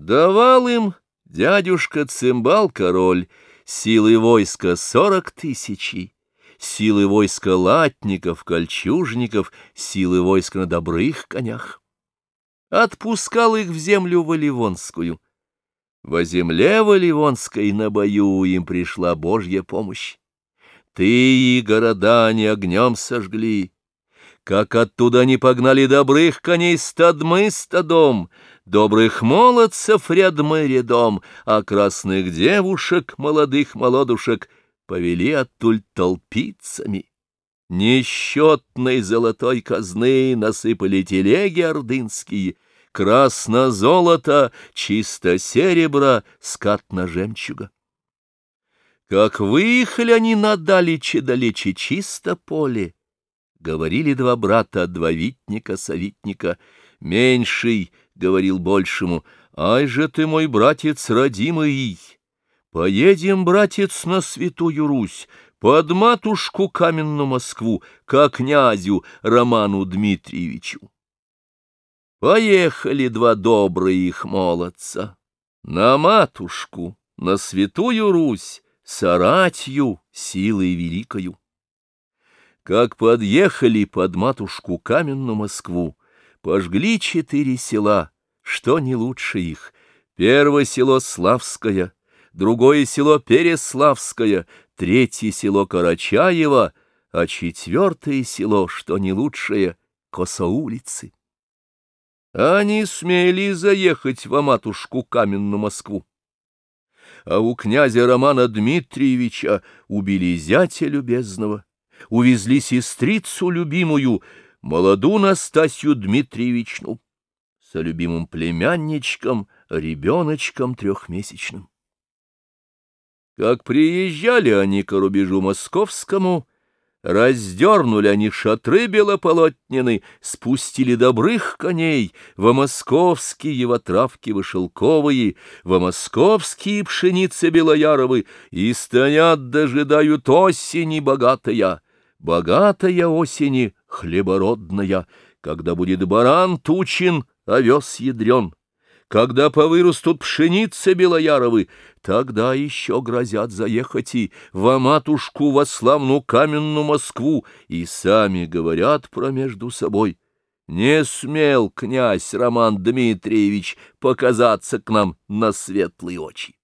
Давал им дядюшка Цимбал-король силы войска сорок тысячи, силы войска латников, кольчужников, силы войска на добрых конях. Отпускал их в землю Валивонскую. Во земле Валивонской на бою им пришла Божья помощь. Ты и города не огнем сожгли, как оттуда не погнали добрых коней стадмы стадом, добрых молодцев рядмы рядом, а красных девушек, молодых молодушек, повели оттуль толпицами. Несчетной золотой казны насыпали телеги ордынские, красно-золото, чисто серебро, скатно-жемчуга. Как выехали они на далече далече чисто поле, Говорили два брата, два витника-совитника. Меньший говорил большему, «Ай же ты, мой братец родимый! Поедем, братец, на святую Русь, под матушку каменную Москву, к князю Роману Дмитриевичу». Поехали два добрые их молодца на матушку, на святую Русь, Саратью силой великою. Как подъехали под матушку каменную Москву, пожгли четыре села, что не лучше их. Первое село Славское, другое село Переславское, третье село Карачаево, а четвертое село, что не лучшее, Косоулицы. Они смели заехать во матушку каменную Москву. А у князя Романа Дмитриевича убили зятя любезного увезли сестрицу любимую, молоду Настасью Дмитриевичну, со любимым племянничком, ребеночком трехмесячным. Как приезжали они к рубежу московскому, Раздернули они шатры белополотнены, спустили добрых коней, во московские вотравки вышелковые, во московские пшеницы белояровы, и стоят, дожидают осени богатая богатая осени, хлебородная, когда будет баран тучен, овес ядрен, когда повырастут пшеницы белояровы, тогда еще грозят заехать и во матушку во славну каменную Москву, и сами говорят про между собой. Не смел князь Роман Дмитриевич показаться к нам на светлые очи.